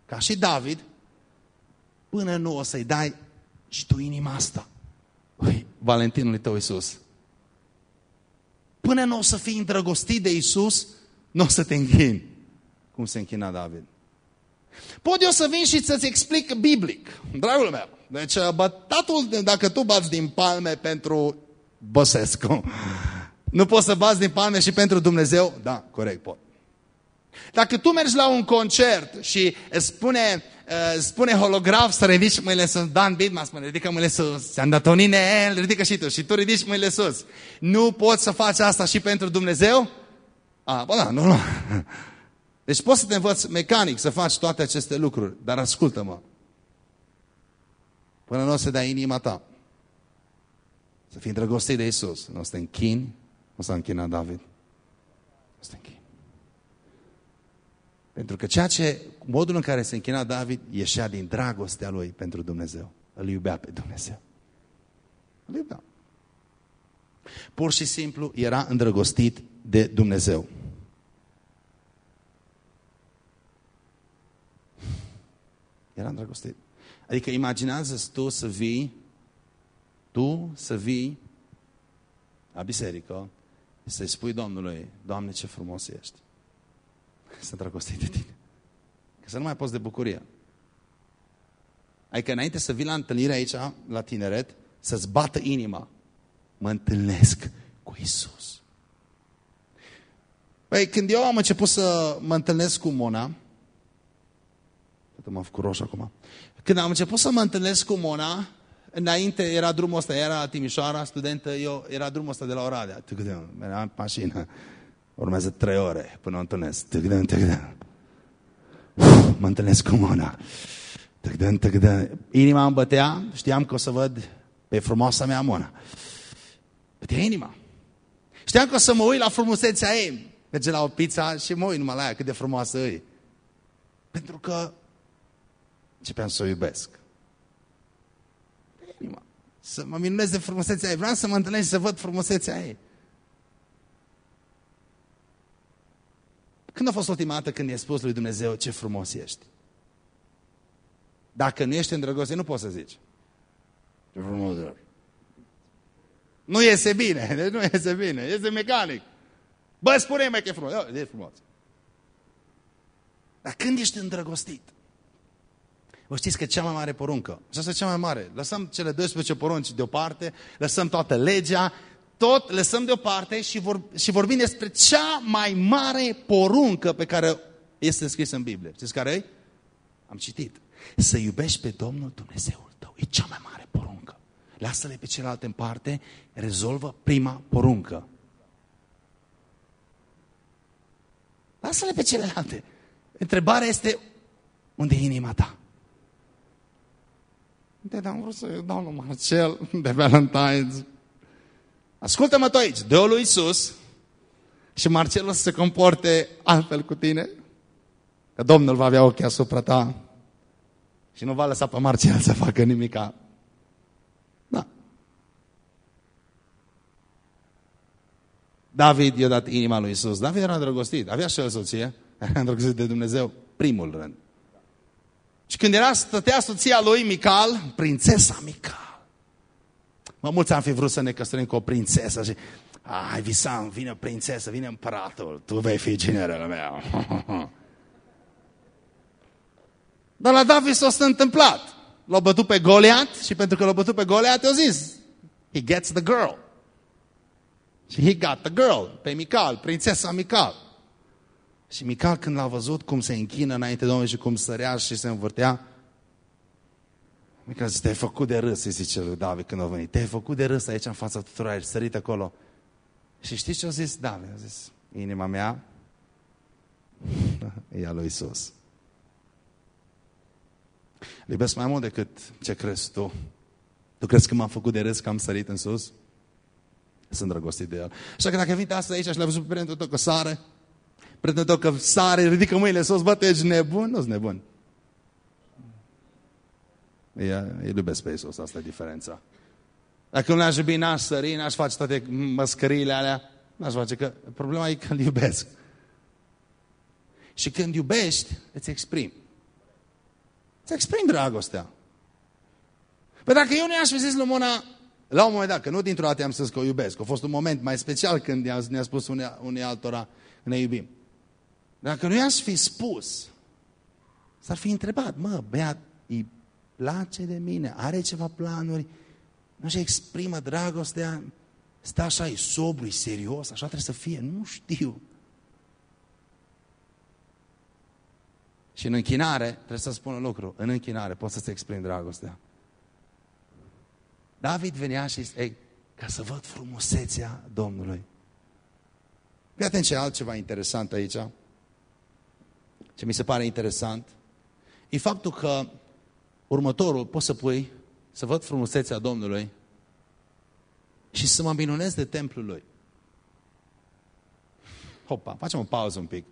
ca și David, până nu o să-i dai și tu inima asta. Ui, Valentinului tău Iisus. Până nu o să fii îndrăgostit de Iisus, nu o să te închini. Cum se închina David. Pot eu să vin și să-ți explic biblic, dragul meu. Deci, bătatul, dacă tu bați din palme pentru Băsescu, nu poți să bați din palme și pentru Dumnezeu? Da, corect, pot. Dacă tu mergi la un concert și îți spune, uh, spune holograf să ridici mâinile sus, Dan Bidman spune, ridică mâinile sus, Antonine, ridică și tu, și tu ridici mâinile sus. Nu poți să faci asta și pentru Dumnezeu? A, bă, da, nu, <laughs> nu. Deci poți să te învăț mecanic să faci toate aceste lucruri, dar ascultă-mă. Până nu o să dai inima ta. Să fii îndrăgostit de Isus. Nu o să te închini, o să închina David. O să te închini. Pentru că ceea ce, modul în care se închina David ieșea din dragostea lui pentru Dumnezeu. Îl iubea pe Dumnezeu. Îl iubea. Pur și simplu era îndrăgostit de Dumnezeu. Era îndrăgostit. Adică imaginează tu să vii, tu să vii la biserică să-i spui Domnului, Doamne, ce frumos ești. Sunt dragostit de tine. Că să nu mai poți de bucurie. Adică înainte să vii la întâlnire aici, la tineret, să-ți bată inima. Mă întâlnesc cu Isus. Păi, când eu am început să mă întâlnesc cu Mona, m-am făcut roșu acum, când am început să mă întâlnesc cu Mona, înainte era drumul ăsta, era la Timișoara, studentă, eu era drumul ăsta de la Oradea. Era în mașină. Urmează trei ore până o întâlnesc. Tăgdăm, tăgdăm. Mă întâlnesc cu Mona. Tăgdăm, tăgdăm. Inima îmi bătea, știam că o să văd pe frumoasa mea Mona. Bătea inima. Știam că o să mă uit la frumusețea ei. Merge la o pizza și mă uit numai la ea, cât de frumoasă e. Pentru că începeam să o iubesc. Inima. Să mă minunez de frumusețea ei. Vreau să mă întâlnesc și să văd frumusețea ei. Când a fost ultima dată când i-ai spus lui Dumnezeu ce frumos ești? Dacă nu ești îndrăgostit, nu poți să zici. Ce frumos ești. Nu iese bine, deci <laughs> nu iese bine, iese mecanic. Bă, spune-mi că e frumos. E frumos. Dar când ești îndrăgostit? Vă știți că cea mai mare poruncă, și asta e cea mai mare, lăsăm cele 12 porunci deoparte, lăsăm toată legea, tot lăsăm deoparte și, vor, și vorbim despre cea mai mare poruncă pe care este scrisă în Biblie. Știți care e? Am citit. Să iubești pe Domnul Dumnezeul tău. E cea mai mare poruncă. Lasă-le pe celelalte în parte, rezolvă prima poruncă. Lasă-le pe celelalte. Întrebarea este, unde e inima ta? De am vrut să dau lui Marcel de Valentine's. Ascultă-mă tu aici, dă lui Iisus și Marcel o să se comporte altfel cu tine, că Domnul va avea ochii asupra ta și nu va lăsa pe Marcel să facă nimica. Da. David i-a dat inima lui Iisus. David era îndrăgostit. Avea și el soție. Era îndrăgostit de Dumnezeu primul rând. Și când era, stătea soția lui Mical, prințesa Mical. Mă, mulți am fi vrut să ne căsătorim cu o prințesă și... Ai, visam, vine prințesă, vine împăratul, tu vei fi generele meu. <laughs> Dar la David s-a întâmplat. L-a bătut pe Goliat și pentru că l-a bătut pe Goliat, i-a zis, he gets the girl. Și he got the girl, pe Mical, prințesa Mical. Și Mical când l-a văzut cum se închină înainte Domnului și cum sărea și se învârtea, Mical zice, te-ai făcut de râs, îi zice lui David când a venit. Te-ai făcut de râs aici în fața tuturor, ai sărit acolo. Și știți ce a zis David? A zis, inima mea <laughs> e a lui Isus. iubesc mai mult decât ce crezi tu. Tu crezi că m-am făcut de râs că am sărit în sus? Sunt drăgostit de el. Așa că dacă vin astăzi aici și l-ai văzut pe prietenul tău că sare, prietenul tău că sare, ridică mâinile sus, bă, ești nebun? Nu-s nebun. îl iubesc pe Iisus, asta e diferența. Dacă nu l-aș iubi, n-aș sări, n-aș face toate măscăriile alea, n-aș face că... Problema e că îl iubesc. Și când iubești, îți exprimi. Îți exprimi dragostea. Păi dacă eu nu i-aș fi zis lui Mona, la un moment dat, că nu dintr-o dată am spus că o iubesc, a fost un moment mai special când ne-a spus unei, unei altora că ne iubim. Dacă nu i-aș fi spus, s-ar fi întrebat, mă, băiat, îi place de mine, are ceva planuri, nu-și exprimă dragostea, stă așa, e sobru, e serios, așa trebuie să fie, nu știu. Și în închinare, trebuie să spun un lucru, în închinare poți să-ți exprimi dragostea. David venea și zice, ei, ca să văd frumusețea Domnului. Fii atent ce altceva interesant aici. Ce mi se pare interesant. E faptul că următorul poți să pui să văd frumusețea Domnului și să mă minunez de templul Lui. Hopa, facem o pauză un pic.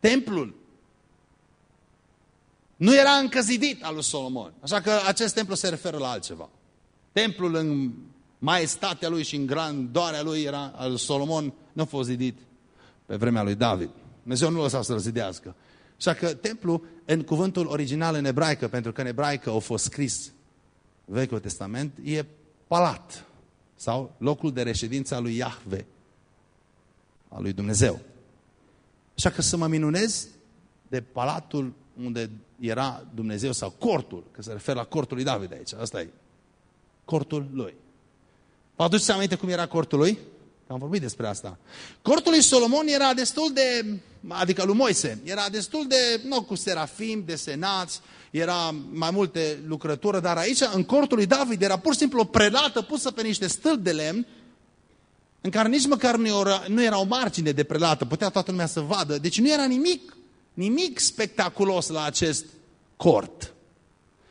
Templul nu era încă zidit al lui Solomon. Așa că acest templu se referă la altceva. Templul în maestatea lui și în grandoarea lui era al lui Solomon, nu a fost zidit pe vremea lui David. Dumnezeu nu lăsa să-l zidească. Așa că templu, în cuvântul original în ebraică, pentru că în ebraică a fost scris Vechiul Testament, e palat sau locul de reședință al lui Iahve, al lui Dumnezeu. Așa că să mă minunez de palatul unde era Dumnezeu sau cortul, că se referă la cortul lui David aici, asta e. Cortul lui. Vă aduceți aminte cum era cortul lui? Am vorbit despre asta. Cortul lui Solomon era destul de, adică lui Moise, era destul de, nu cu serafim, desenați, era mai multe lucrătură, dar aici, în cortul lui David, era pur și simplu o prelată pusă pe niște stâlpi de lemn, în care nici măcar nu era, nu era o margine de prelată, putea toată lumea să vadă, deci nu era nimic, nimic spectaculos la acest cort.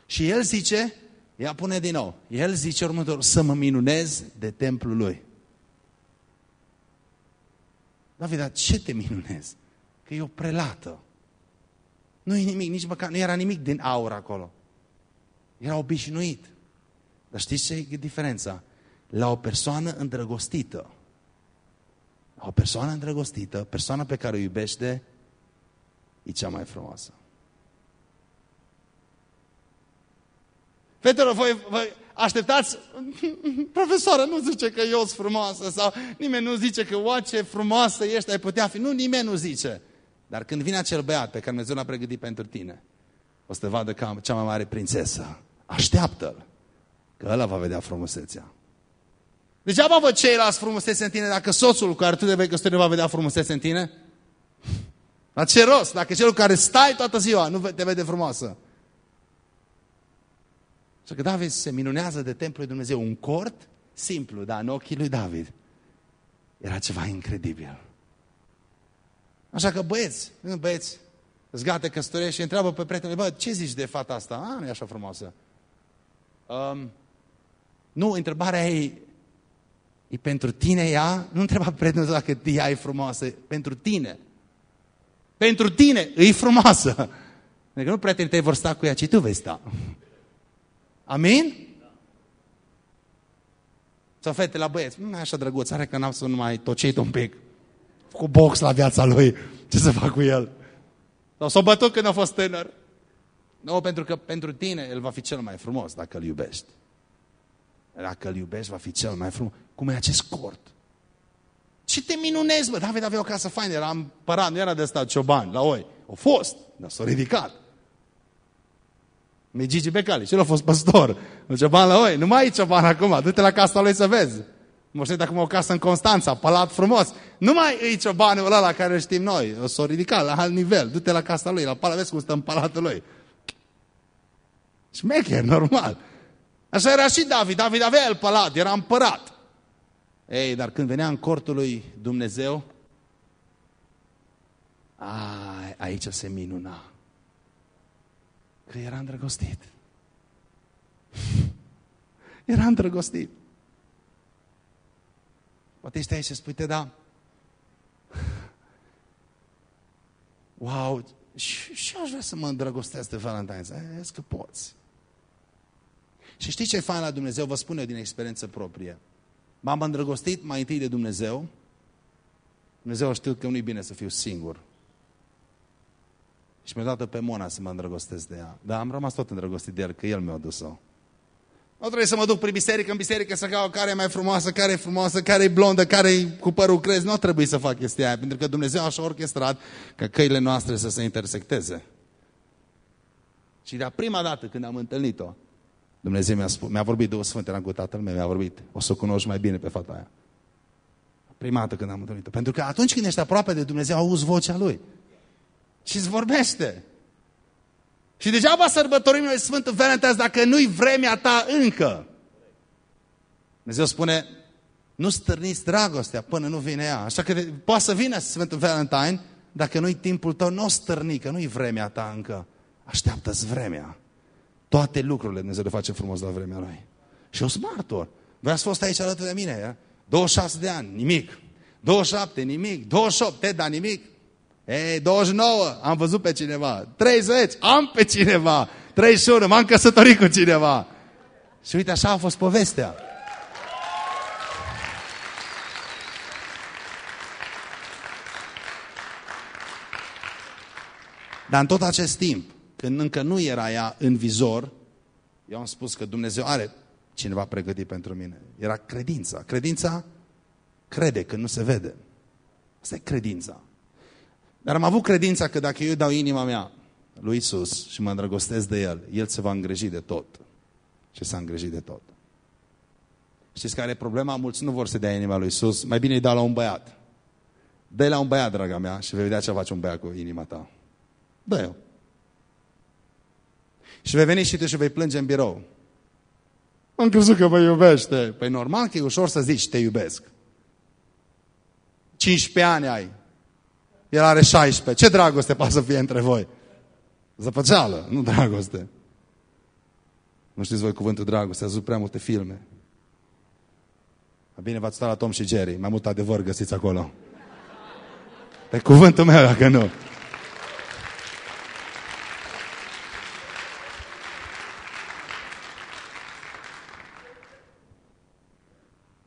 Și el zice, ia pune din nou, el zice următor, să mă minunez de templul lui. David, dar ce te minunezi? Că e o prelată. Nu e nimic, nici măcar, nu era nimic din aur acolo. Era obișnuit. Dar știți ce e diferența? La o persoană îndrăgostită, la o persoană îndrăgostită, persoana pe care o iubește, e cea mai frumoasă. Fetelor, voi, voi așteptați, <laughs> profesoară nu zice că eu sunt frumoasă sau nimeni nu zice că, o, ce frumoasă ești, ai putea fi. Nu, nimeni nu zice. Dar când vine acel băiat pe care Dumnezeu l-a pregătit pentru tine, o să te vadă ca cea mai mare prințesă. Așteaptă-l, că ăla va vedea frumusețea. Degeaba văd ceilalți frumusețe în tine dacă soțul cu care tu de vei căsători va vedea frumusețe în tine. La ce rost? Dacă celul care stai toată ziua nu te vede frumoasă. Și că David se minunează de templul lui Dumnezeu. Un cort simplu, dar în ochii lui David era ceva incredibil. Așa că băieți, băieți, îți gata căsătorie și întreabă pe prietenul, bă, ce zici de fata asta? A, nu e așa frumoasă. Um, nu, întrebarea e, e pentru tine ea? Nu întreba prietenul dacă ea e frumoasă, pentru tine. Pentru tine e frumoasă. Adică nu prietenii tăi vor sta cu ea, ci tu vei sta. Amin? Sau fete la băieți, nu așa drăguț, are că n-am să nu mai tocit un pic. Cu box la viața lui, ce să fac cu el? Sau s-a bătut când a fost tânăr. Nu, pentru că pentru tine el va fi cel mai frumos dacă îl iubești. Dacă îl iubești, va fi cel mai frumos. Cum e acest cort? Ce te minunezi, bă? David avea o casă faină, era împărat, nu era de stat cioban, la oi. O fost, dar s-a ridicat. Mi Gigi Becali, el a fost păstor. Un cioban la oi. Nu mai e cioban acum, du-te la casa lui să vezi. Moștenit acum o casă în Constanța, palat frumos. Nu mai e ciobanul ăla la care știm noi. O s-o ridicat la alt nivel. Du-te la casa lui, la palat, vezi cum stă în palatul lui. Șmecher, normal. Așa era și David. David avea el palat, era împărat. Ei, dar când venea în cortul lui Dumnezeu, a, aici se minuna. Că era îndrăgostit. <laughs> Era îndrăgostit. Poate ești aici și spui, te da. <laughs> Wow, și, și aș vrea să mă îndrăgostesc de Valentine's. E, că poți. Și știi ce e fain la Dumnezeu? Vă spun eu din experiență proprie. M-am îndrăgostit mai întâi de Dumnezeu. Dumnezeu a știut că nu-i bine să fiu singur. Și mi-a dat pe Mona să mă îndrăgostesc de ea. Dar am rămas tot îndrăgostit de el, că el mi-a dus-o. Nu trebuie să mă duc prin biserică, în biserică să caut care e mai frumoasă, care e frumoasă, care e blondă, care e cu părul crez. Nu trebuie să fac chestia aia, pentru că Dumnezeu așa orchestrat ca căile noastre să se intersecteze. Și de prima dată când am întâlnit-o, Dumnezeu mi-a, spus, mi-a vorbit, Duhul Sfânt, eram cu tatăl meu, mi-a vorbit, o să o cunoști mai bine pe fata aia. Prima dată când am întâlnit-o. Pentru că atunci când ești aproape de Dumnezeu, auzi vocea Lui. Și îți vorbește. Și degeaba sărbătorim noi Sfântul Valentine's dacă nu-i vremea ta încă. Dumnezeu spune, nu stârniți dragostea până nu vine ea. Așa că poate să vină Sfântul Valentine, dacă nu-i timpul tău, nu o stârni, că nu-i vremea ta încă. Așteaptă-ți vremea. Toate lucrurile Dumnezeu le face frumos la vremea Lui. Și eu sunt martor. Voi ați fost aici alături de mine, ia? 26 de ani, nimic. 27, nimic. 28, dar nimic. Ei, 29, am văzut pe cineva. 30, am pe cineva. 31, m-am căsătorit cu cineva. Și uite, așa a fost povestea. Dar în tot acest timp, când încă nu era ea în vizor, eu am spus că Dumnezeu are cineva pregătit pentru mine. Era credința. Credința crede când nu se vede. Asta e credința. Dar am avut credința că dacă eu dau inima mea lui Isus și mă îndrăgostesc de El, El se va îngriji de tot. Și s-a îngrijit de tot. Știți care e problema? Mulți nu vor să dea inima lui Isus. Mai bine îi dau la un băiat. dă la un băiat, draga mea, și vei vedea ce face un băiat cu inima ta. dă eu. Și vei veni și tu și vei plânge în birou. Am crezut că mă iubește. Păi normal că e ușor să zici te iubesc. 15 ani ai. El are 16. Ce dragoste poate să fie între voi? Zăpăceală, nu dragoste. Nu știți voi cuvântul dragoste, ați prea multe filme. Bine, v-ați stat la Tom și Jerry, mai mult adevăr găsiți acolo. Pe cuvântul meu, dacă nu.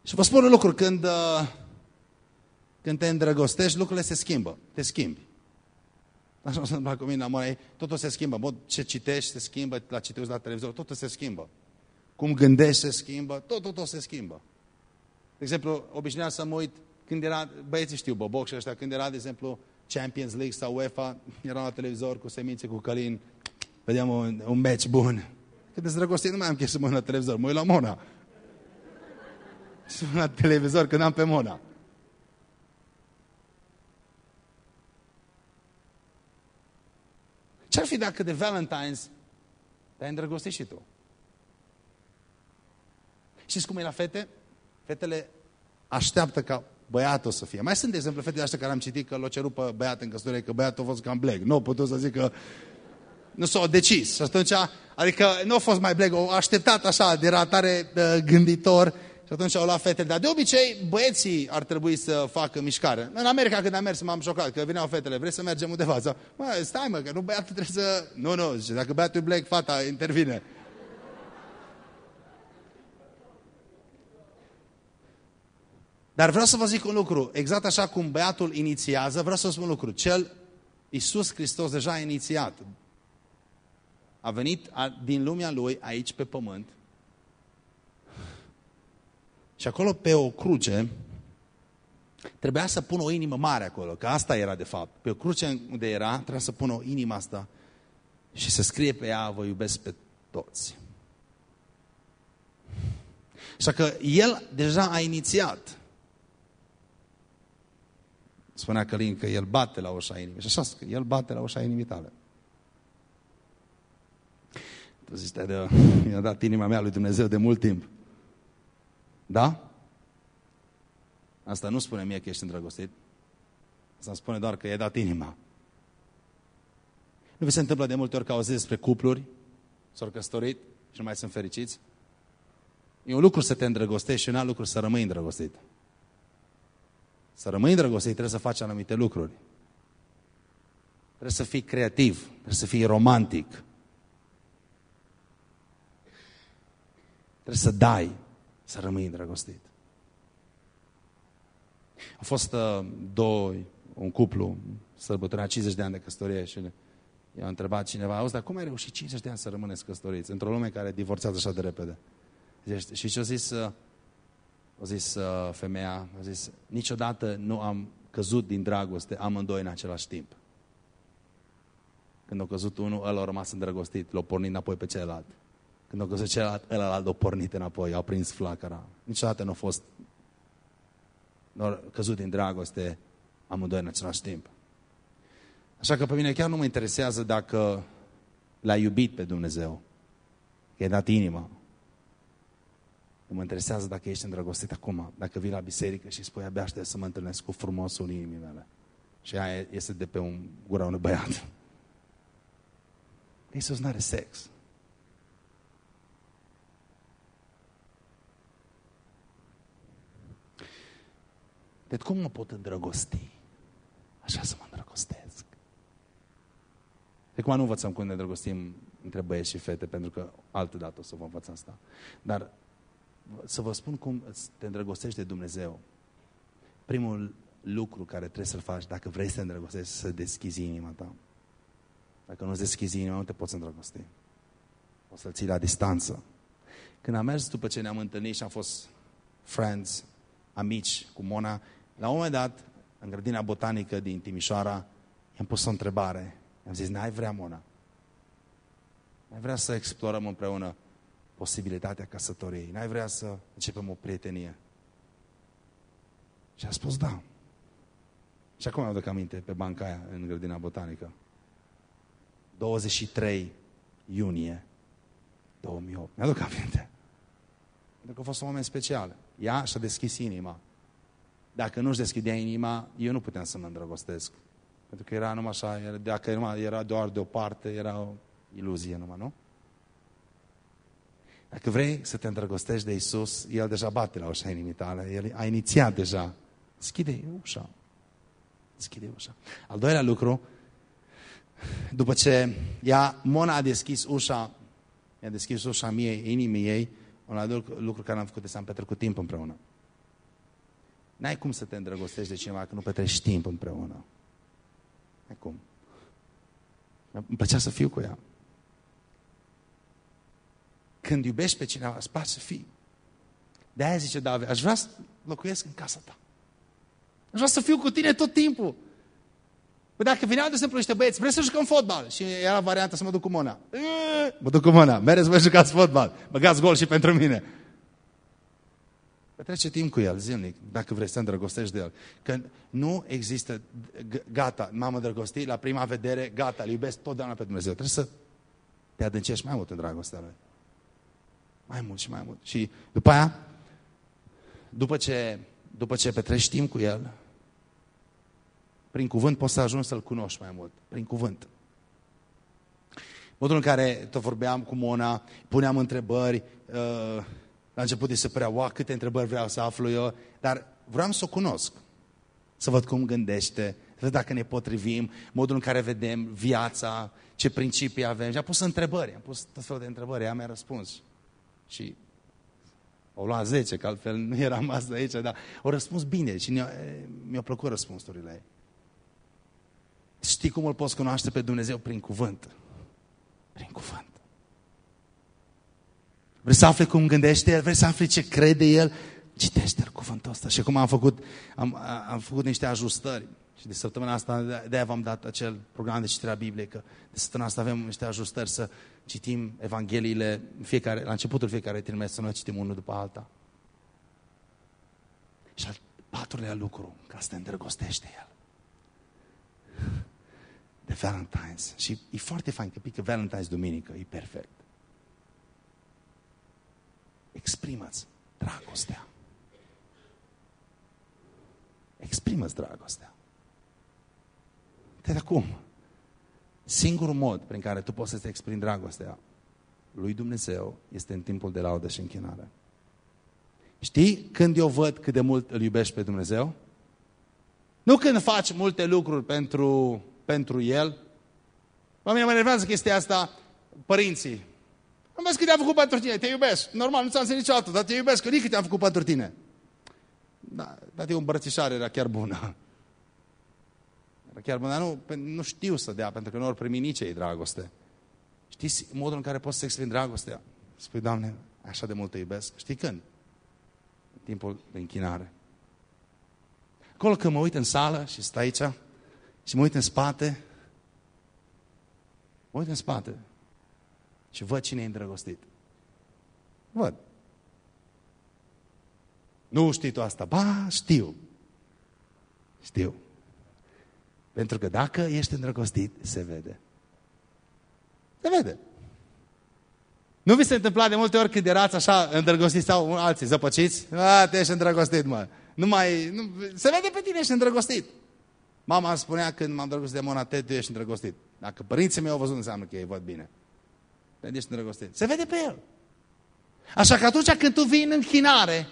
Și vă spun un lucru, când uh, când te îndrăgostești, lucrurile se schimbă. Te schimbi. Așa se întâmplă cu mine, amor, totul se schimbă. Mod ce citești se schimbă, la ce te la televizor, totul se schimbă. Cum gândești se schimbă, tot, tot, tot se schimbă. De exemplu, obișnuiam să mă uit, când era, băieții știu, Boboc și ăștia, când era, de exemplu, Champions League sau UEFA, eram la televizor cu semințe, cu Călin, vedeam un, un match bun. Când te zdrăgostit, nu mai am chef să mă uit la televizor, mă uit la Mona. Și la televizor când am pe Mona. Ce-ar fi dacă de Valentine's te-ai îndrăgostit și tu? Știți cum e la fete? Fetele așteaptă ca băiatul să fie. Mai sunt, de exemplu, fetele astea care am citit că l-o cerut pe băiat în căsătorie, că băiatul a fost cam bleg. Nu, putut să zic că nu s-au decis. Și atunci, adică nu a fost mai bleg, au așteptat așa, de ratare gânditor și atunci au luat fetele. Dar de obicei, băieții ar trebui să facă mișcare. În America, când am mers, m-am șocat, că veneau fetele, vrei să mergem undeva? Sau, mă, stai mă, că nu băiatul trebuie să... Nu, nu, zice, dacă băiatul e black, fata intervine. Dar vreau să vă zic un lucru, exact așa cum băiatul inițiază, vreau să vă spun un lucru. Cel, Iisus Hristos deja a inițiat. A venit din lumea Lui aici pe pământ și acolo pe o cruce trebuia să pună o inimă mare acolo, că asta era de fapt. Pe o cruce unde era, trebuia să pună o inimă asta și să scrie pe ea, vă iubesc pe toți. Așa că el deja a inițiat. Spunea Călin că el bate la ușa inimii. Și așa că el bate la ușa inimii tale. Tu zici, <laughs> mi-a dat inima mea lui Dumnezeu de mult timp. Da? Asta nu spune mie că ești îndrăgostit. Asta îmi spune doar că i-ai dat inima. Nu vi se întâmplă de multe ori că auziți despre cupluri, s-au căsătorit și nu mai sunt fericiți? E un lucru să te îndrăgostești și un alt lucru să rămâi îndrăgostit. Să rămâi îndrăgostit trebuie să faci anumite lucruri. Trebuie să fii creativ, trebuie să fii romantic. Trebuie să dai, să rămâi îndrăgostit. A fost uh, doi, un cuplu, sărbătorea 50 de ani de căsătorie și i-a întrebat cineva, auzi, dar cum ai reușit 50 de ani să rămâneți căsătoriți într-o lume care divorțează așa de repede? Zice, și ce a zis, uh, a zis uh, femeia, a zis, niciodată nu am căzut din dragoste amândoi în același timp. Când a căzut unul, ăla a rămas îndrăgostit, l-a pornit înapoi pe celălalt. Când a căzut celălalt, ăla a pornit înapoi, a prins flacăra. Niciodată nu a fost căzut din dragoste amândoi în același timp. Așa că pe mine chiar nu mă interesează dacă l-ai iubit pe Dumnezeu, că i-ai dat inima. Nu mă interesează dacă ești îndrăgostit acum, dacă vii la biserică și spui abia aștept să mă întâlnesc cu frumosul inimii mele. Și aia este de pe un gura unui băiat. Iisus nu are sex. De cum mă pot îndrăgosti? Așa să mă îndrăgostesc. De cum nu învățăm cum ne îndrăgostim între băieți și fete, pentru că altă dată o să vă învăț asta. Dar să vă spun cum te îndrăgostești de Dumnezeu. Primul lucru care trebuie să-l faci dacă vrei să te îndrăgostești, să deschizi inima ta. Dacă nu-ți deschizi inima, nu te poți îndrăgosti. O să-l ții la distanță. Când am mers după ce ne-am întâlnit și am fost friends, amici cu Mona, la un moment dat, în grădina botanică din Timișoara, i-am pus o întrebare. I-am zis, n-ai vrea, Mona? N-ai vrea să explorăm împreună posibilitatea căsătoriei? N-ai vrea să începem o prietenie? Și a spus, da. Și acum mi-au aminte pe banca aia, în grădina botanică. 23 iunie 2008. Mi-aduc aminte. Pentru că a fost un moment special. Ea și-a deschis inima. Dacă nu-și deschidea inima, eu nu puteam să mă îndrăgostesc. Pentru că era numai așa, era, dacă numai, era doar de o parte, era o iluzie numai, nu? Dacă vrei să te îndrăgostești de Isus, El deja bate la ușa inimii tale. El a inițiat deja. Deschide ușa. Deschide ușa. Al doilea lucru, după ce ea, Mona a deschis ușa, i-a deschis ușa mie, inimii ei, un alt lucru care am făcut este să am petrecut timp împreună. N-ai cum să te îndrăgostești de cineva că nu petreci timp împreună. N-ai cum. Îmi plăcea să fiu cu ea. Când iubești pe cineva, îți place să fii. De-aia zice David, aș vrea să locuiesc în casa ta. Aș vrea să fiu cu tine tot timpul. Păi dacă vineau, de exemplu, niște băieți, vreți să jucăm fotbal? Și era varianta să mă duc cu Mona. Mă duc cu Mona, mereți vă jucați fotbal. Băgați gol și pentru mine. Petrece timp cu el zilnic, dacă vrei să te îndrăgostești de el. Că nu există, gata, m-am îndrăgostit, la prima vedere, gata, îl iubesc totdeauna pe Dumnezeu. Trebuie să te adâncești mai mult în dragostea lui. Mai mult și mai mult. Și după aia, după ce, după ce petreci timp cu el, prin cuvânt poți să ajungi să-L cunoști mai mult. Prin cuvânt. Modul în care tot vorbeam cu Mona, puneam întrebări, uh, la început îi se părea, wow, câte întrebări vreau să aflu eu, dar vreau să o cunosc. Să văd cum gândește, să văd dacă ne potrivim, modul în care vedem viața, ce principii avem. Și am pus întrebări, am pus tot felul de întrebări, ea mi-a răspuns. Și au luat 10, că altfel nu eram asta aici, dar au răspuns bine și mi-au plăcut răspunsurile ei. Știi cum îl poți cunoaște pe Dumnezeu? Prin cuvânt. Prin cuvânt. Vrei să afli cum gândește El? Vrei să afli ce crede El? Citește-l cuvântul ăsta. Și cum am făcut, am, am făcut niște ajustări. Și de săptămâna asta, de-aia v-am dat acel program de citire a Bibliei, că de săptămâna asta avem niște ajustări să citim Evangheliile fiecare, la începutul fiecare trimestru, să noi citim unul după alta. Și al patrulea lucru, ca să te îndrăgostește El de Valentine's. Și e foarte fain că pică Valentine's duminică, e perfect. Exprimă-ți dragostea. Exprimă-ți dragostea. De acum. Singurul mod prin care tu poți să-ți exprimi dragostea lui Dumnezeu este în timpul de laudă și închinare. Știi când eu văd cât de mult îl iubești pe Dumnezeu? Nu când faci multe lucruri pentru, pentru El. Mă mine mă nervează chestia asta părinții. Am văzut că te-am făcut pentru tine, te iubesc. Normal, nu ți-am zis niciodată, dar te iubesc, că nici te-am făcut pentru tine. Da, dar o îmbrățișare era chiar bună. Era chiar bună, dar nu, nu știu să dea, pentru că nu ori primi nici ei dragoste. Știi modul în care poți să exprimi dragostea? Spui, Doamne, așa de mult te iubesc. Știi când? În timpul de închinare. Acolo când mă uit în sală și stai aici și mă uit în spate, mă uit în spate și văd cine e îndrăgostit. Văd. Nu știi tu asta? Ba, știu. Știu. Pentru că dacă ești îndrăgostit, se vede. Se vede. Nu vi se întâmpla de multe ori când erați așa îndrăgostiți sau alții zăpăciți? A, te ești îndrăgostit, mă. Nu mai, nu, se vede pe tine, ești îndrăgostit. Mama îmi spunea când m-am îndrăgostit de Mona, te, tu ești îndrăgostit. Dacă părinții mei au văzut, înseamnă că ei văd bine. Te ești îndrăgostit. Se vede pe el. Așa că atunci când tu vii în închinare,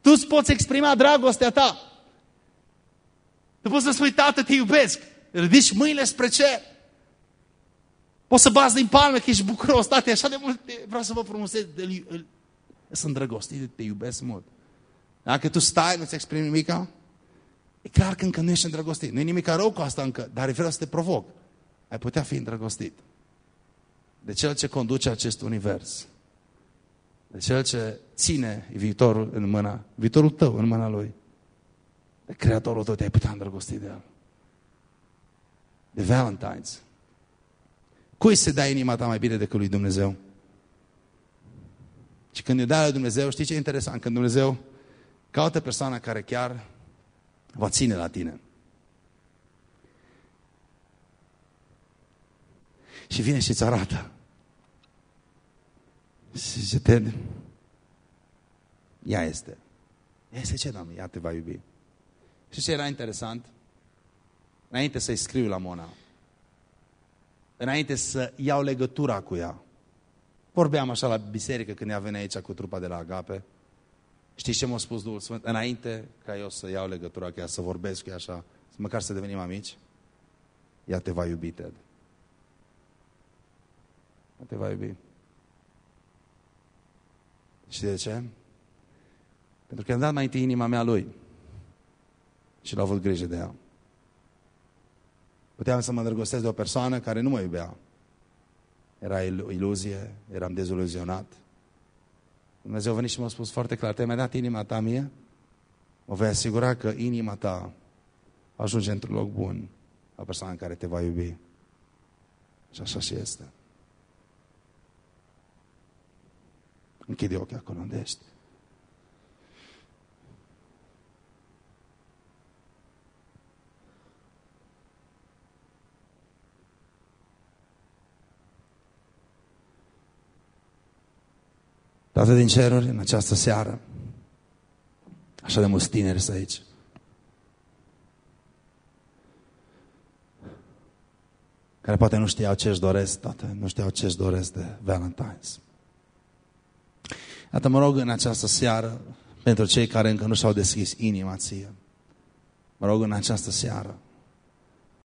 tu îți poți exprima dragostea ta. Tu poți să spui, tată, te iubesc. Ridici mâinile spre cer. Poți să bați din palme că ești bucuros, tată, așa de mult, vreau să vă frumuseț. Sunt îndrăgostit, te iubesc mult. Dacă tu stai, nu-ți exprimi nimica, e clar că încă nu ești îndrăgostit. Nu e nimic rău cu asta încă, dar vreau să te provoc. Ai putea fi îndrăgostit de Cel ce conduce acest univers. De Cel ce ține viitorul în mâna, viitorul tău în mâna Lui. De Creatorul tău te-ai putea îndrăgosti de El. De Valentine's. Cui se dă inima ta mai bine decât lui Dumnezeu? Și când îi dai lui Dumnezeu, știi ce e interesant? Când Dumnezeu caută persoana care chiar va ține la tine. Și vine și îți arată. Și zice, Ted, ea este. Ea este ce, Doamne? Ea te va iubi. Și ce era interesant? Înainte să-i scriu la Mona, înainte să iau legătura cu ea, vorbeam așa la biserică când ea venea aici cu trupa de la Agape, Știți ce m-a spus Duhul Sfânt? Înainte ca eu să iau legătura cu ea, să vorbesc cu ea așa, măcar să devenim amici, ea te va iubi, Ted. Ea te va iubi. Și de ce? Pentru că am dat mai întâi inima mea lui. Și l-a avut grijă de ea. Puteam să mă îndrăgostesc de o persoană care nu mă iubea. Era iluzie, eram deziluzionat. Dumnezeu a venit și m-a spus foarte clar, te-ai mai dat inima ta mie? Mă vei asigura că inima ta ajunge într-un loc bun la persoana care te va iubi. Și așa și este. Închide ochii acolo unde ești. Tată din ceruri, în această seară, așa de mulți tineri să aici, care poate nu știau ce își doresc, tată, nu știau ce își doresc de Valentine's. Iată, mă rog în această seară, pentru cei care încă nu și-au deschis inima ție, mă rog în această seară,